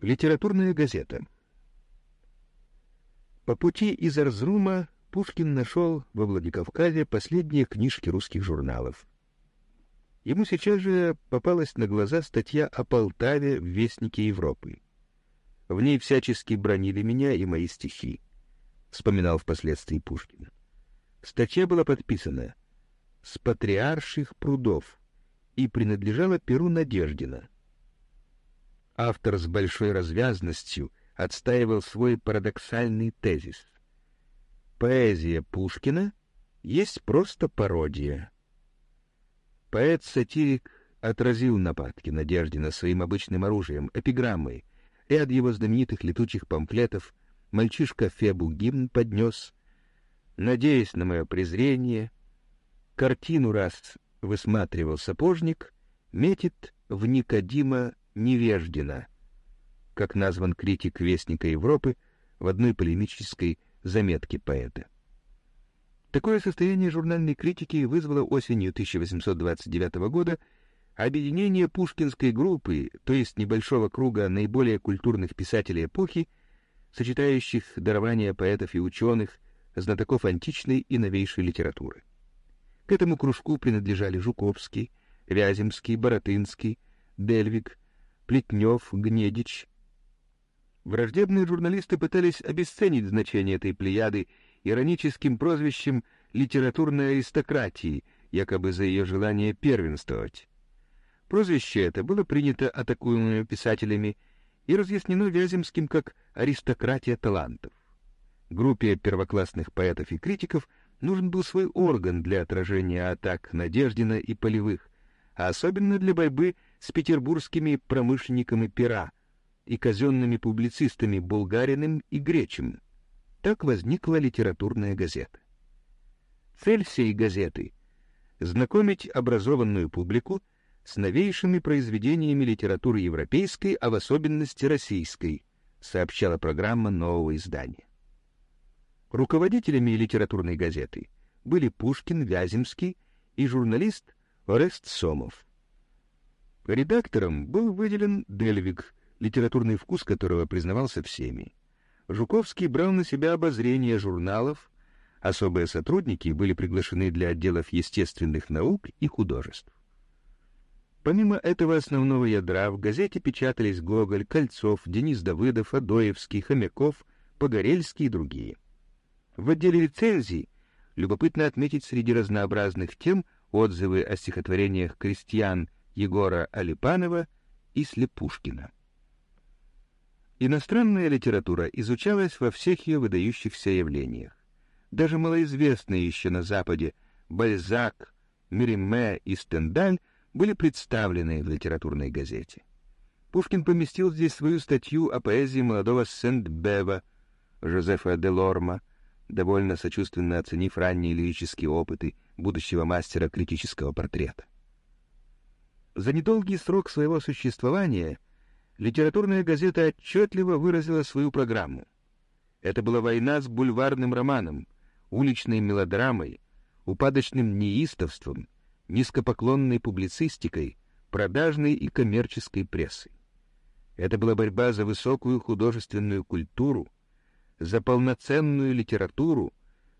Литературная газета. По пути из Арзрума Пушкин нашел во Владикавказе последние книжки русских журналов. Ему сейчас же попалась на глаза статья о Полтаве в Вестнике Европы. В ней всячески бронили меня и мои стихи, вспоминал впоследствии Пушкин. Статья была подписана «С патриарших прудов» и принадлежала Перу Надеждина — автор с большой развязностью отстаивал свой парадоксальный тезис. Поэзия Пушкина есть просто пародия. Поэт-сатирик отразил нападки Надеждина своим обычным оружием, эпиграммой. Ряд его знаменитых летучих памфлетов мальчишка Фебу гимн поднес. Надеясь на мое презрение, картину раз высматривал сапожник, метит в Никодима Невеждина, как назван критик Вестника Европы в одной полемической заметке поэта. Такое состояние журнальной критики вызвало осенью 1829 года объединение пушкинской группы, то есть небольшого круга наиболее культурных писателей эпохи, сочетающих дарования поэтов и ученых, знатоков античной и новейшей литературы. К этому кружку принадлежали Жуковский, Вяземский, Боротынский, Дельвиг, Плетнев, Гнедич. Враждебные журналисты пытались обесценить значение этой плеяды ироническим прозвищем литературной аристократии, якобы за ее желание первенствовать. Прозвище это было принято атакуемыми писателями и разъяснено Вяземским как «аристократия талантов». Группе первоклассных поэтов и критиков нужен был свой орган для отражения атак Надеждина и Полевых, а особенно для борьбы с петербургскими промышленниками пера и казенными публицистами Булгариным и Гречем. Так возникла литературная газета. Цель всей газеты — знакомить образованную публику с новейшими произведениями литературы европейской, а в особенности российской, сообщала программа нового издания. Руководителями литературной газеты были Пушкин, Вяземский и журналист Орест Сомов. Редактором был выделен Дельвиг, литературный вкус которого признавался всеми. Жуковский брал на себя обозрение журналов, особые сотрудники были приглашены для отделов естественных наук и художеств. Помимо этого основного ядра в газете печатались Гоголь, Кольцов, Денис Давыдов, Адоевский, Хомяков, Погорельский и другие. В отделе рецензий любопытно отметить среди разнообразных тем отзывы о стихотворениях крестьян Егора Алипанова и Слепушкина. Иностранная литература изучалась во всех ее выдающихся явлениях. Даже малоизвестные еще на Западе Бальзак, Мириме и Стендаль были представлены в литературной газете. Пушкин поместил здесь свою статью о поэзии молодого Сент-Бева, Жозефа де Лорма, довольно сочувственно оценив ранние лирические опыты будущего мастера критического портрета. За недолгий срок своего существования литературная газета отчетливо выразила свою программу. Это была война с бульварным романом, уличной мелодрамой, упадочным неистовством, низкопоклонной публицистикой, продажной и коммерческой прессой. Это была борьба за высокую художественную культуру, за полноценную литературу,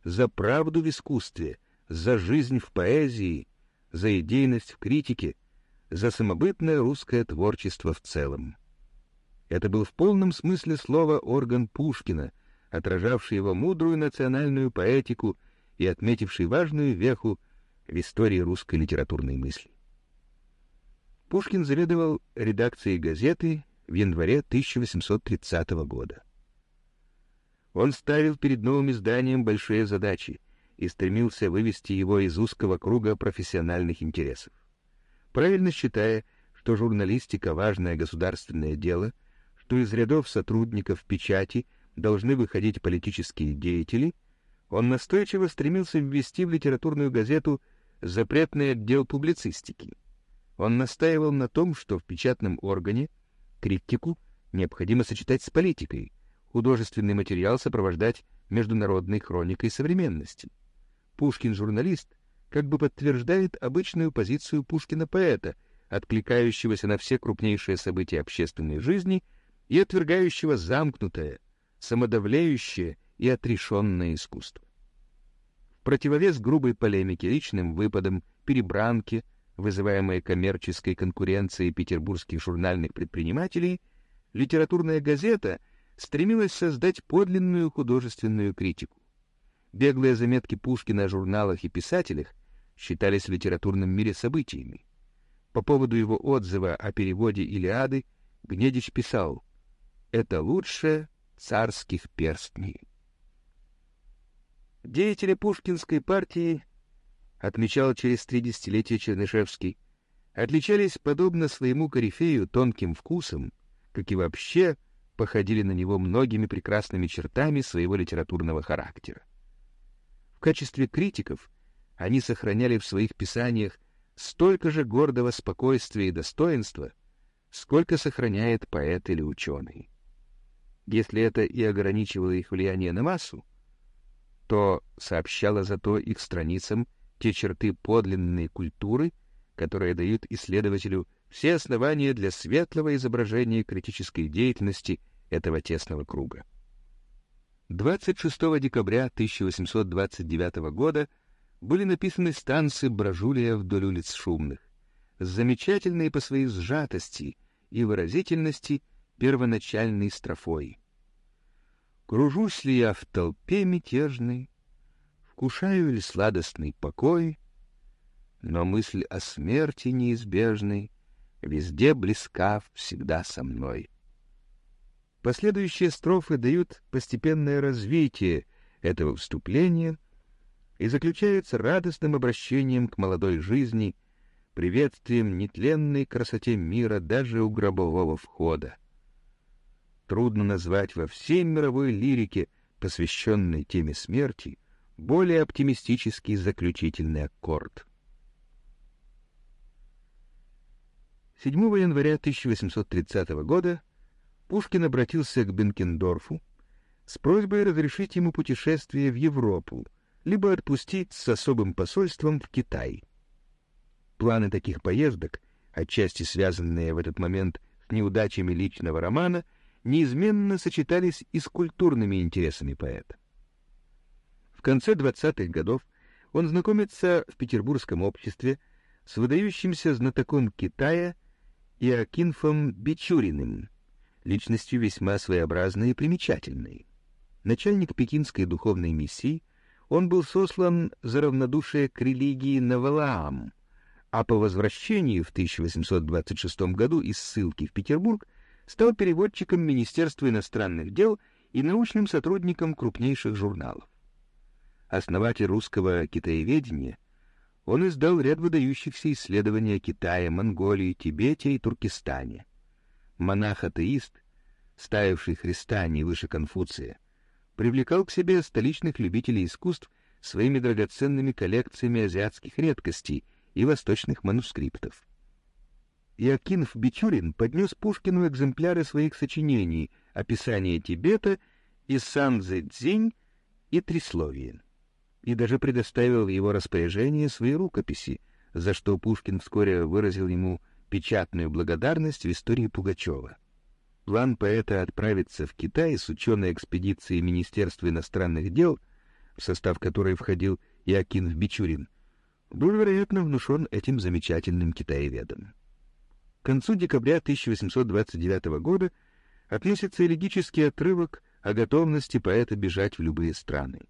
за правду в искусстве, за жизнь в поэзии, за идейность в критике, за самобытное русское творчество в целом. Это был в полном смысле слова орган Пушкина, отражавший его мудрую национальную поэтику и отметивший важную веху в истории русской литературной мысли. Пушкин заведовал редакцией газеты в январе 1830 года. Он ставил перед новым изданием большие задачи и стремился вывести его из узкого круга профессиональных интересов правильно считая, что журналистика — важное государственное дело, что из рядов сотрудников печати должны выходить политические деятели, он настойчиво стремился ввести в литературную газету запретный отдел публицистики. Он настаивал на том, что в печатном органе критику необходимо сочетать с политикой, художественный материал сопровождать международной хроникой современности. Пушкин-журналист как бы подтверждает обычную позицию Пушкина-поэта, откликающегося на все крупнейшие события общественной жизни и отвергающего замкнутое, самодавляющее и отрешенное искусство. В противовес грубой полемике, личным выпадам, перебранке, вызываемой коммерческой конкуренцией петербургских журнальных предпринимателей, литературная газета стремилась создать подлинную художественную критику. Беглые заметки Пушкина о журналах и писателях считались в литературном мире событиями. По поводу его отзыва о переводе «Илиады» Гнедич писал «Это лучше царских перстней». Деятели Пушкинской партии, отмечал через три десятилетия Чернышевский, отличались, подобно своему корифею, тонким вкусом, как и вообще походили на него многими прекрасными чертами своего литературного характера. В качестве критиков они сохраняли в своих писаниях столько же гордого спокойствия и достоинства, сколько сохраняет поэт или ученый. Если это и ограничивало их влияние на массу, то сообщало зато их страницам те черты подлинной культуры, которые дают исследователю все основания для светлого изображения критической деятельности этого тесного круга. 26 декабря 1829 года были написаны станцы Бражулия вдоль улиц шумных, замечательные по своей сжатости и выразительности первоначальной строфой. Кружусь ли я в толпе мятежной, вкушаю ли сладостный покой, но мысль о смерти неизбежной везде близка всегда со мной. Последующие строфы дают постепенное развитие этого вступления и заключаются радостным обращением к молодой жизни, приветствием нетленной красоте мира даже у гробового входа. Трудно назвать во всей мировой лирике, посвященной теме смерти, более оптимистический заключительный аккорд. 7 января 1830 года Пушкин обратился к Бенкендорфу с просьбой разрешить ему путешествие в Европу, либо отпустить с особым посольством в Китай. Планы таких поездок, отчасти связанные в этот момент с неудачами личного романа, неизменно сочетались и с культурными интересами поэта. В конце 20-х годов он знакомится в петербургском обществе с выдающимся знатоком Китая Иокинфом Бичуриным, личностью весьма своеобразной и примечательной. Начальник пекинской духовной миссии, он был сослан за равнодушие к религии на Валаам, а по возвращении в 1826 году из ссылки в Петербург стал переводчиком Министерства иностранных дел и научным сотрудником крупнейших журналов. Основатель русского китаеведения, он издал ряд выдающихся исследований о Китае, Монголии, Тибете и Туркестане монах-атеист, ставивший Христа не выше Конфуция, привлекал к себе столичных любителей искусств своими драгоценными коллекциями азиатских редкостей и восточных манускриптов. Иокинф Бичурин поднес Пушкину экземпляры своих сочинений «Описание Тибета» и «Сан-Цзинь» и «Трисловие», и даже предоставил в его распоряжение свои рукописи, за что Пушкин вскоре выразил ему печатную благодарность в истории Пугачева. План поэта отправиться в Китай с ученой экспедицией Министерства иностранных дел, в состав которой входил Иокинф Бичурин, был, вероятно, внушен этим замечательным китаеведом. К концу декабря 1829 года относится элегический отрывок о готовности поэта бежать в любые страны.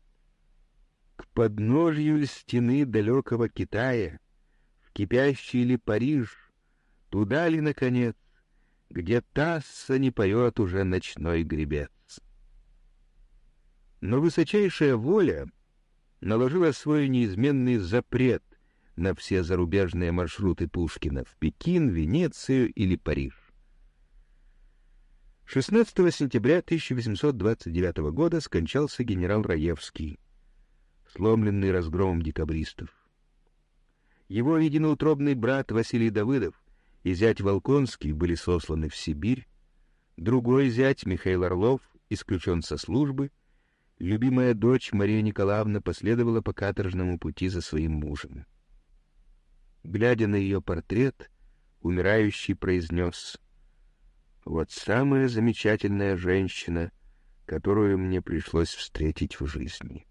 К подножью стены далекого Китая, в кипящий ли Париж, Туда ли, наконец, где тасса не поет уже ночной гребец? Но высочайшая воля наложила свой неизменный запрет на все зарубежные маршруты Пушкина в Пекин, Венецию или Париж. 16 сентября 1829 года скончался генерал Раевский, сломленный разгромом декабристов. Его единоутробный брат Василий Давыдов и зять Волконский были сосланы в Сибирь, другой зять, Михаил Орлов, исключен со службы, любимая дочь Мария Николаевна последовала по каторжному пути за своим мужем. Глядя на ее портрет, умирающий произнес Вот самая замечательная женщина, которую мне пришлось встретить в жизни.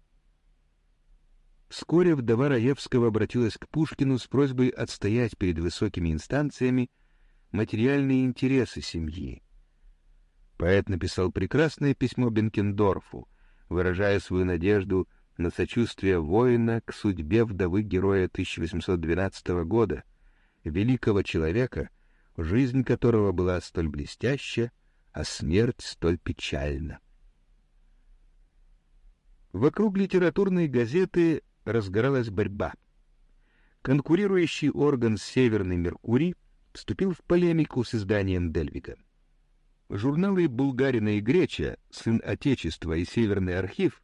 Вскоре вдова Раевского обратилась к Пушкину с просьбой отстоять перед высокими инстанциями материальные интересы семьи. Поэт написал прекрасное письмо Бенкендорфу, выражая свою надежду на сочувствие воина к судьбе вдовы героя 1812 года, великого человека, жизнь которого была столь блестяща, а смерть столь печальна. Вокруг литературной газеты разгоралась борьба. Конкурирующий орган «Северный Меркурий» вступил в полемику с изданием Дельвига. Журналы «Булгарина» и «Греча», «Сын Отечества» и «Северный архив»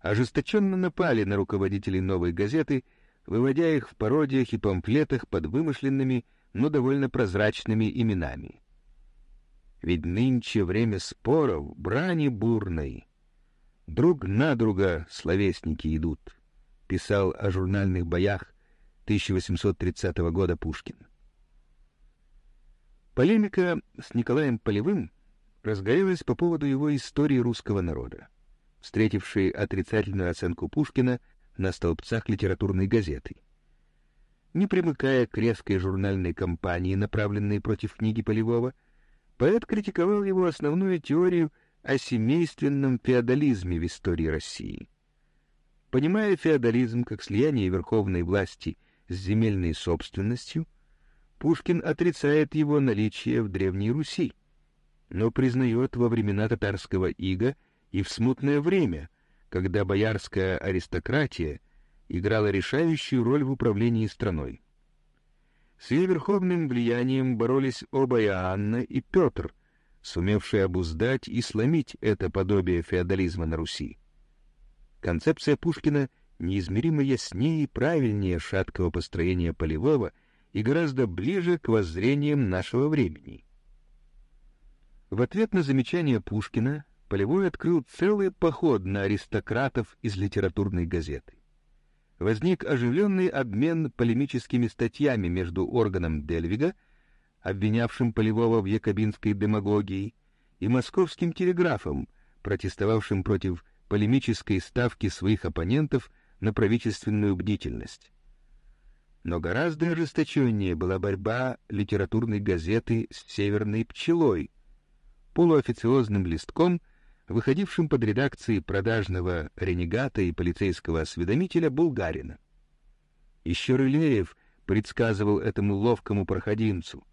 ожесточенно напали на руководителей новой газеты, выводя их в пародиях и памфлетах под вымышленными, но довольно прозрачными именами. Ведь нынче время споров, брани бурной. Друг на друга словесники идут, писал о журнальных боях 1830 года Пушкин. Полемика с Николаем Полевым разгорелась по поводу его истории русского народа, встретившей отрицательную оценку Пушкина на столбцах литературной газеты. Не примыкая к резкой журнальной кампании, направленной против книги Полевого, поэт критиковал его основную теорию о семейственном феодализме в истории России. Понимая феодализм как слияние верховной власти с земельной собственностью, Пушкин отрицает его наличие в Древней Руси, но признает во времена татарского ига и в смутное время, когда боярская аристократия играла решающую роль в управлении страной. С ее верховным влиянием боролись оба Иоанна и Петр, сумевшие обуздать и сломить это подобие феодализма на Руси. Концепция Пушкина неизмеримо яснее и правильнее шаткого построения Полевого и гораздо ближе к воззрениям нашего времени. В ответ на замечание Пушкина Полевой открыл целый поход на аристократов из литературной газеты. Возник оживленный обмен полемическими статьями между органом Дельвига, обвинявшим Полевого в якобинской демагогии, и московским телеграфом, протестовавшим против полемической ставки своих оппонентов на правительственную бдительность. Но гораздо ожесточеннее была борьба литературной газеты с «Северной пчелой», полуофициозным листком, выходившим под редакцией продажного ренегата и полицейского осведомителя Булгарина. Еще Рылеев предсказывал этому ловкому проходимцу,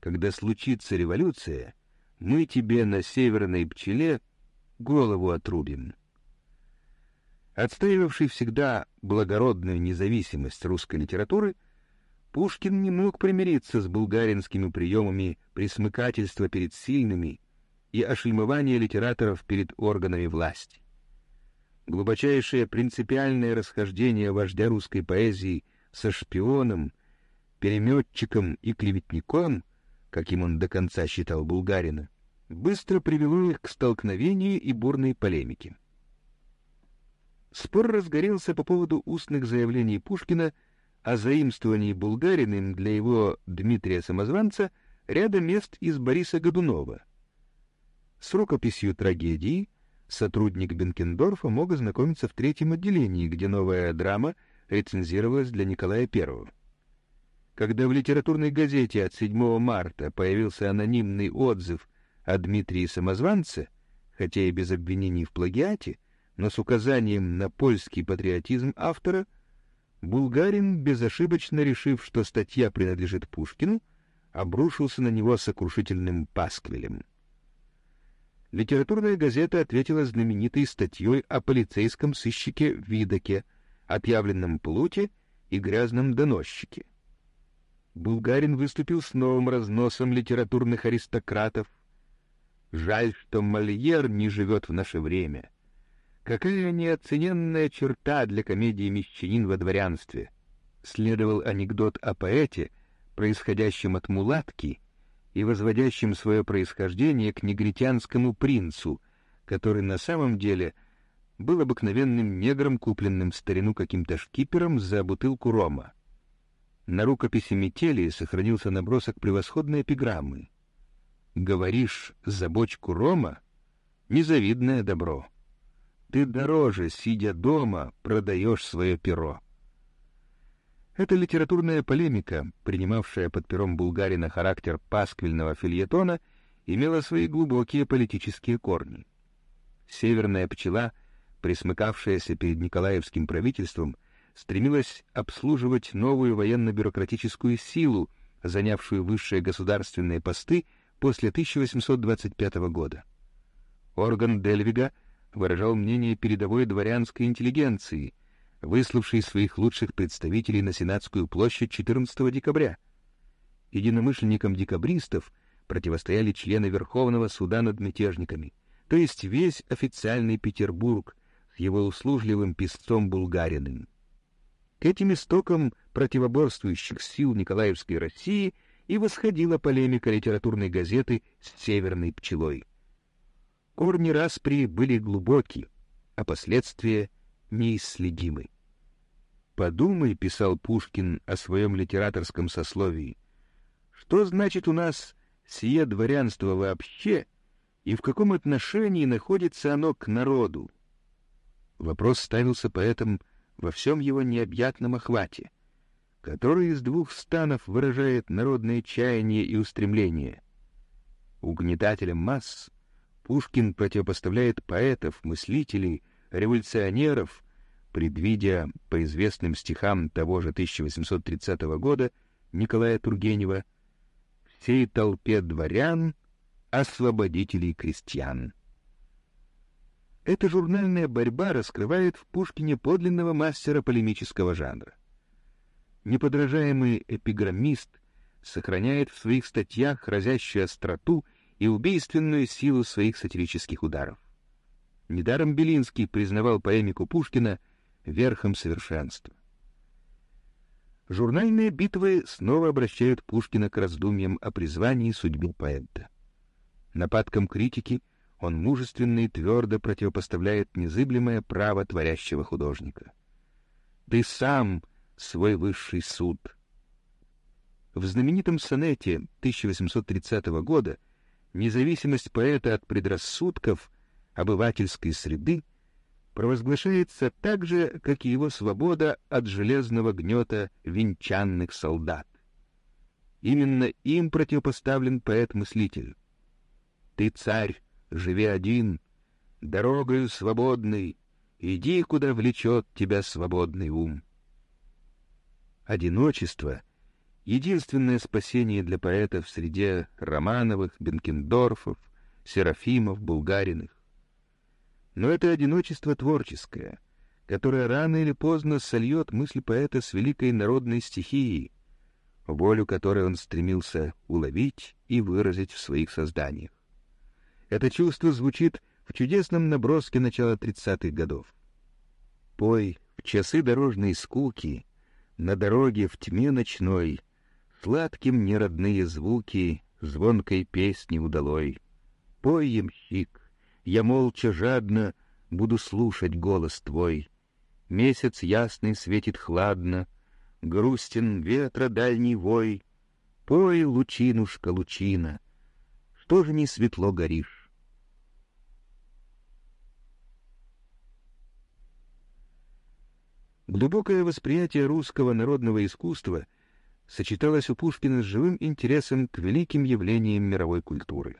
«Когда случится революция, мы тебе на северной пчеле голову отрубим». Отстаивавший всегда благородную независимость русской литературы, Пушкин не мог примириться с булгаринскими приемами присмыкательства перед сильными и ошельмования литераторов перед органами власти. Глубочайшее принципиальное расхождение вождя русской поэзии со шпионом, переметчиком и клеветником, каким он до конца считал Булгарина, быстро привело их к столкновению и бурной полемике. Спор разгорелся по поводу устных заявлений Пушкина о заимствовании Булгариным для его Дмитрия Самозванца ряда мест из Бориса Годунова. С рукописью трагедии сотрудник Бенкендорфа мог ознакомиться в третьем отделении, где новая драма рецензировалась для Николая I. Когда в литературной газете от 7 марта появился анонимный отзыв о Дмитрии Самозванце, хотя и без обвинений в плагиате, но с указанием на польский патриотизм автора, Булгарин, безошибочно решив, что статья принадлежит Пушкину, обрушился на него сокрушительным пасквилем. Литературная газета ответила знаменитой статьей о полицейском сыщике Видоке, отъявленном плуте и грязном доносчике. Булгарин выступил с новым разносом литературных аристократов. Жаль, что Мольер не живет в наше время — Какая неоцененная черта для комедии «Мещанин во дворянстве» следовал анекдот о поэте, происходящем от мулатки и возводящем свое происхождение к негритянскому принцу, который на самом деле был обыкновенным негром, купленным в старину каким-то шкипером за бутылку рома. На рукописи Метели сохранился набросок превосходной эпиграммы. говоришь за бочку рома — незавидное добро. Ты дороже, сидя дома, продаешь свое перо. Эта литературная полемика, принимавшая под пером Булгарина характер пасквильного фильетона, имела свои глубокие политические корни. Северная пчела, присмыкавшаяся перед Николаевским правительством, стремилась обслуживать новую военно-бюрократическую силу, занявшую высшие государственные посты после 1825 года. Орган Дельвига выражал мнение передовой дворянской интеллигенции — выславший своих лучших представителей на Сенатскую площадь 14 декабря. Единомышленникам декабристов противостояли члены Верховного суда над мятежниками, то есть весь официальный Петербург с его услужливым писцом Булгариным. К этим истокам противоборствующих сил Николаевской России и восходила полемика литературной газеты с «Северной пчелой». Корни распри были глубоки, а последствия неисследимы. «Подумай», — писал Пушкин о своем литераторском сословии, «что значит у нас сие дворянство вообще и в каком отношении находится оно к народу?» Вопрос ставился поэтом во всем его необъятном охвате, который из двух станов выражает народное чаяние и устремление. Угнетателям масс Пушкин противопоставляет поэтов, мыслителей, революционеров, предвидя по известным стихам того же 1830 года Николая Тургенева всей толпе дворян, освободителей крестьян. Эта журнальная борьба раскрывает в Пушкине подлинного мастера полемического жанра. Неподражаемый эпиграммист сохраняет в своих статьях разящую остроту и убийственную силу своих сатирических ударов. Недаром Белинский признавал поэмику Пушкина верхом совершенства. Журнальные битвы снова обращают Пушкина к раздумьям о призвании и судьбе поэта. Нападкам критики он мужественно и твердо противопоставляет незыблемое право творящего художника. «Ты сам свой высший суд». В знаменитом сонете 1830 года независимость поэта от предрассудков обывательской среды провозглашается так же, как и его свобода от железного гнета венчанных солдат. Именно им противопоставлен поэт-мыслитель. «Ты, царь, живи один, дорогою свободной, иди, куда влечет тебя свободный ум». Одиночество — единственное спасение для поэта в среде Романовых, Бенкендорфов, Серафимов, Булгариных. Но это одиночество творческое, которое рано или поздно сольет мысль поэта с великой народной стихией, волю которой он стремился уловить и выразить в своих созданиях. Это чувство звучит в чудесном наброске начала тридцатых годов. «Пой в часы дорожной скуки, на дороге в тьме ночной, сладким неродные звуки звонкой песни удалой. Пой, ямщик, я молча жадно буду слушать голос твой. Месяц ясный светит хладно, грустен ветра дальний вой. Пой, лучинушка, лучина, что же не светло горишь? Глубокое восприятие русского народного искусства сочеталось у Пушкина с живым интересом к великим явлениям мировой культуры.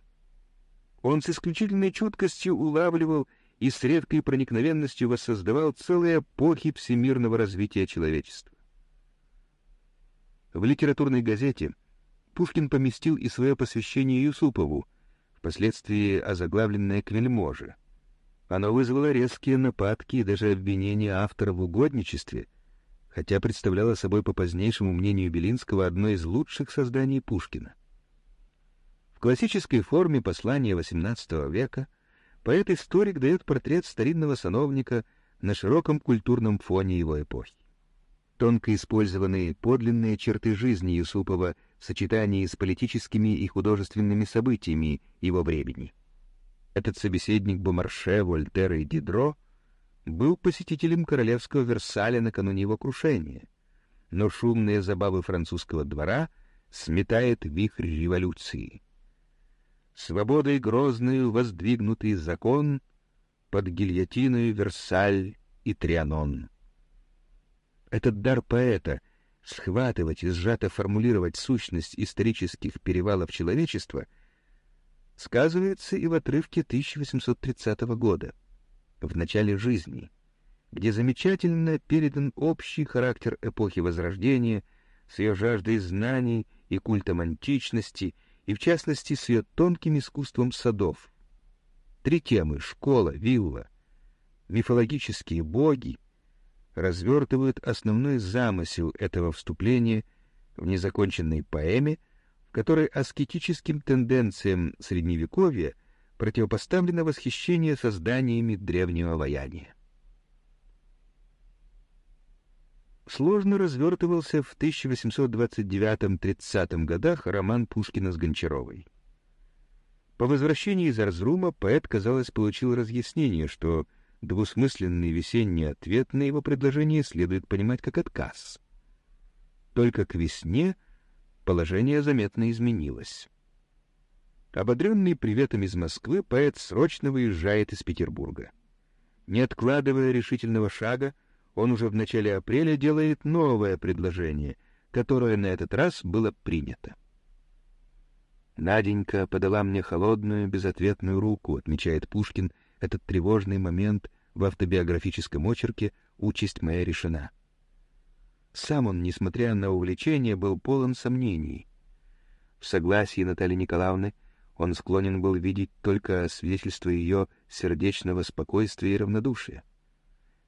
Он с исключительной чуткостью улавливал и с редкой проникновенностью воссоздавал целые эпохи всемирного развития человечества. В литературной газете Пушкин поместил и свое посвящение Юсупову, впоследствии озаглавленное к вельможе. Оно вызвало резкие нападки и даже обвинения автора в угодничестве, хотя представляло собой по позднейшему мнению Белинского одно из лучших созданий Пушкина. В классической форме послания XVIII века поэт-историк дает портрет старинного сановника на широком культурном фоне его эпохи. Тонко использованные подлинные черты жизни Юсупова в сочетании с политическими и художественными событиями его времени. Этот собеседник Бомарше, Вольтера и Дидро был посетителем королевского Версаля накануне его крушения, но шумные забавы французского двора сметает вихрь революции. свободой грозную воздвигнутый закон под гильотиною Версаль и Трианон. Этот дар поэта — схватывать и сжато формулировать сущность исторических перевалов человечества — сказывается и в отрывке 1830 года, в начале жизни, где замечательно передан общий характер эпохи Возрождения с ее жаждой знаний и культом античности — и, в частности, с ее тонким искусством садов. Три темы — школа, вилла, мифологические боги — развертывают основной замысел этого вступления в незаконченной поэме, в которой аскетическим тенденциям Средневековья противопоставлено восхищение созданиями древнего ваяния. сложно развертывался в 1829-30 годах роман Пушкина с Гончаровой. По возвращении из Арзрума поэт, казалось, получил разъяснение, что двусмысленный весенний ответ на его предложение следует понимать как отказ. Только к весне положение заметно изменилось. Ободренный приветом из Москвы, поэт срочно выезжает из Петербурга. Не откладывая решительного шага, он уже в начале апреля делает новое предложение, которое на этот раз было принято. «Наденька подала мне холодную, безответную руку», — отмечает Пушкин этот тревожный момент в автобиографическом очерке «Участь моя решена». Сам он, несмотря на увлечение, был полон сомнений. В согласии Натальи Николаевны он склонен был видеть только свидетельство ее сердечного спокойствия и равнодушия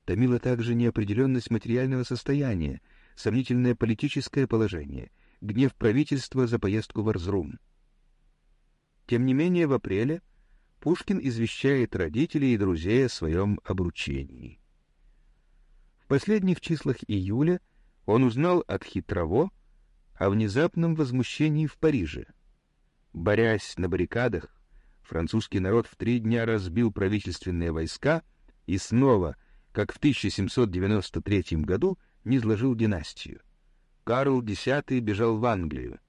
томила также неопределенность материального состояния, сомнительное политическое положение, гнев правительства за поездку в Арзрум. Тем не менее, в апреле Пушкин извещает родителей и друзей о своем обручении. В последних числах июля он узнал от Хитрово о внезапном возмущении в Париже. Борясь на баррикадах, французский народ в три дня разбил правительственные войска и снова — как в 1793 году не сложил династию. Карл X бежал в Англию.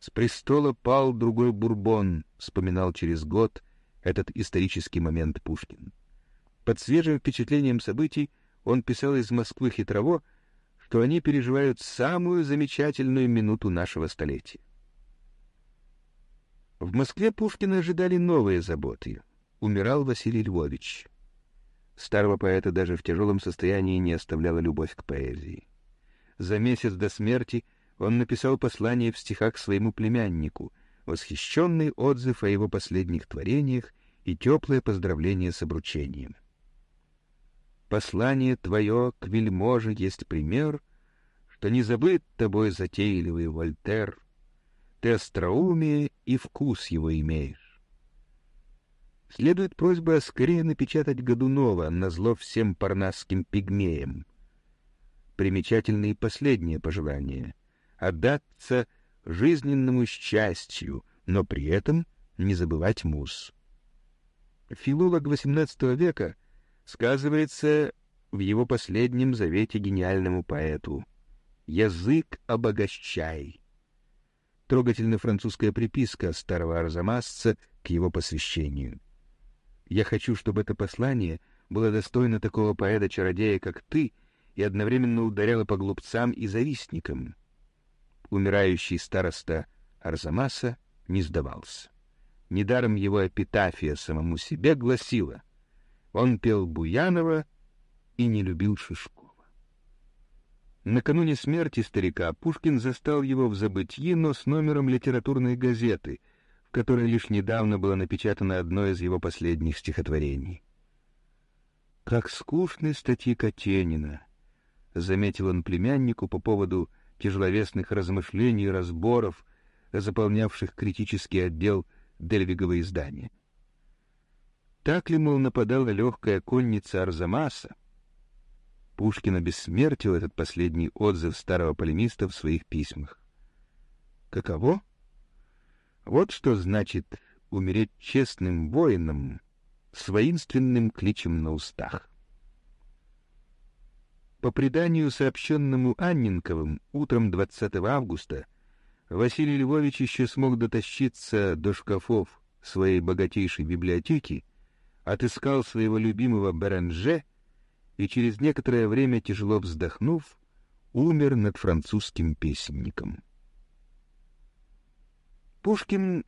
С престола пал другой Бурбон, вспоминал через год этот исторический момент Пушкин. Под свежим впечатлением событий он писал из Москвы хитрово, что они переживают самую замечательную минуту нашего столетия. В Москве Пушкина ожидали новые заботы. Умирал Василий Львович. Старого поэта даже в тяжелом состоянии не оставляла любовь к поэзии. За месяц до смерти он написал послание в стихах своему племяннику, восхищенный отзыв о его последних творениях и теплое поздравление с обручением. «Послание твое к вельможе есть пример, что не забыт тобой затейливый Вольтер, ты остроумие и вкус его имеешь следует просьба скорее напечатать Годунова на зло всем парнасским пигмеям. Примечательно и последнее пожелание — отдаться жизненному счастью, но при этом не забывать муз. Филолог XVIII века сказывается в его последнем завете гениальному поэту «Язык обогащай». Трогательна французская приписка старого арзамасца к его посвящению — я хочу, чтобы это послание было достойно такого поэта-чародея, как ты, и одновременно ударяло по глупцам и завистникам. Умирающий староста Арзамаса не сдавался. Недаром его эпитафия самому себе гласила «Он пел Буянова и не любил Шишкова». Накануне смерти старика Пушкин застал его в забытьи, но с номером литературной газеты, в которой лишь недавно было напечатано одно из его последних стихотворений. «Как скучны статьи Катенина!» — заметил он племяннику по поводу тяжеловесных размышлений и разборов, заполнявших критический отдел Дельвигова издания. Так ли, мол, нападала легкая конница Арзамаса? Пушкин обессмертил этот последний отзыв старого полемиста в своих письмах. Каково? Вот что значит умереть честным воином с воинственным кличем на устах. По преданию, сообщенному Анненковым, утром 20 августа Василий Львович еще смог дотащиться до шкафов своей богатейшей библиотеки, отыскал своего любимого Беренже и через некоторое время, тяжело вздохнув, умер над французским песенником. Пушкин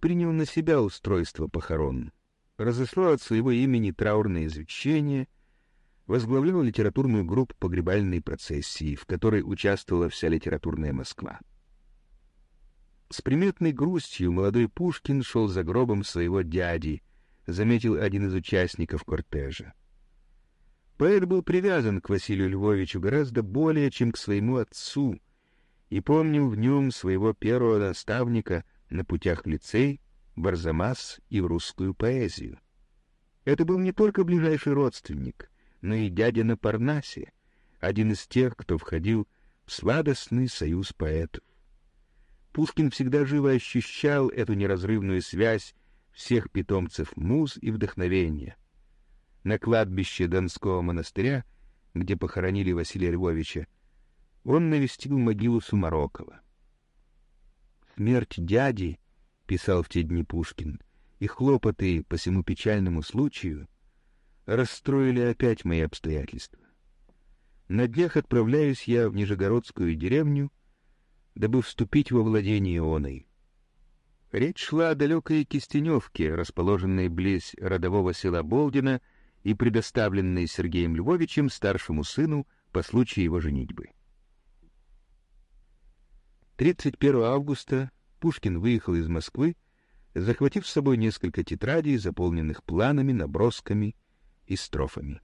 принял на себя устройство похорон, разослал от своего имени траурное извещение, возглавлял литературную группу погребальной процессии, в которой участвовала вся литературная Москва. С приметной грустью молодой Пушкин шел за гробом своего дяди, заметил один из участников кортежа. Поэт был привязан к Василию Львовичу гораздо более, чем к своему отцу, и помнил в нем своего первого наставника на путях в лицей, в Арзамас и в русскую поэзию. Это был не только ближайший родственник, но и дядя на Парнасе, один из тех, кто входил в сладостный союз поэтов. Пушкин всегда живо ощущал эту неразрывную связь всех питомцев муз и вдохновения. На кладбище Донского монастыря, где похоронили Василия Львовича, он навестил могилу Сумарокова. «Смерть дяди», — писал в те дни Пушкин, — «и хлопоты по всему печальному случаю расстроили опять мои обстоятельства. На днях отправляюсь я в Нижегородскую деревню, дабы вступить во владение ионой. Речь шла о далекой Кистеневке, расположенной близ родового села Болдина и предоставленной Сергеем Львовичем старшему сыну по случаю его женитьбы. 31 августа Пушкин выехал из Москвы, захватив с собой несколько тетрадей, заполненных планами, набросками и строфами.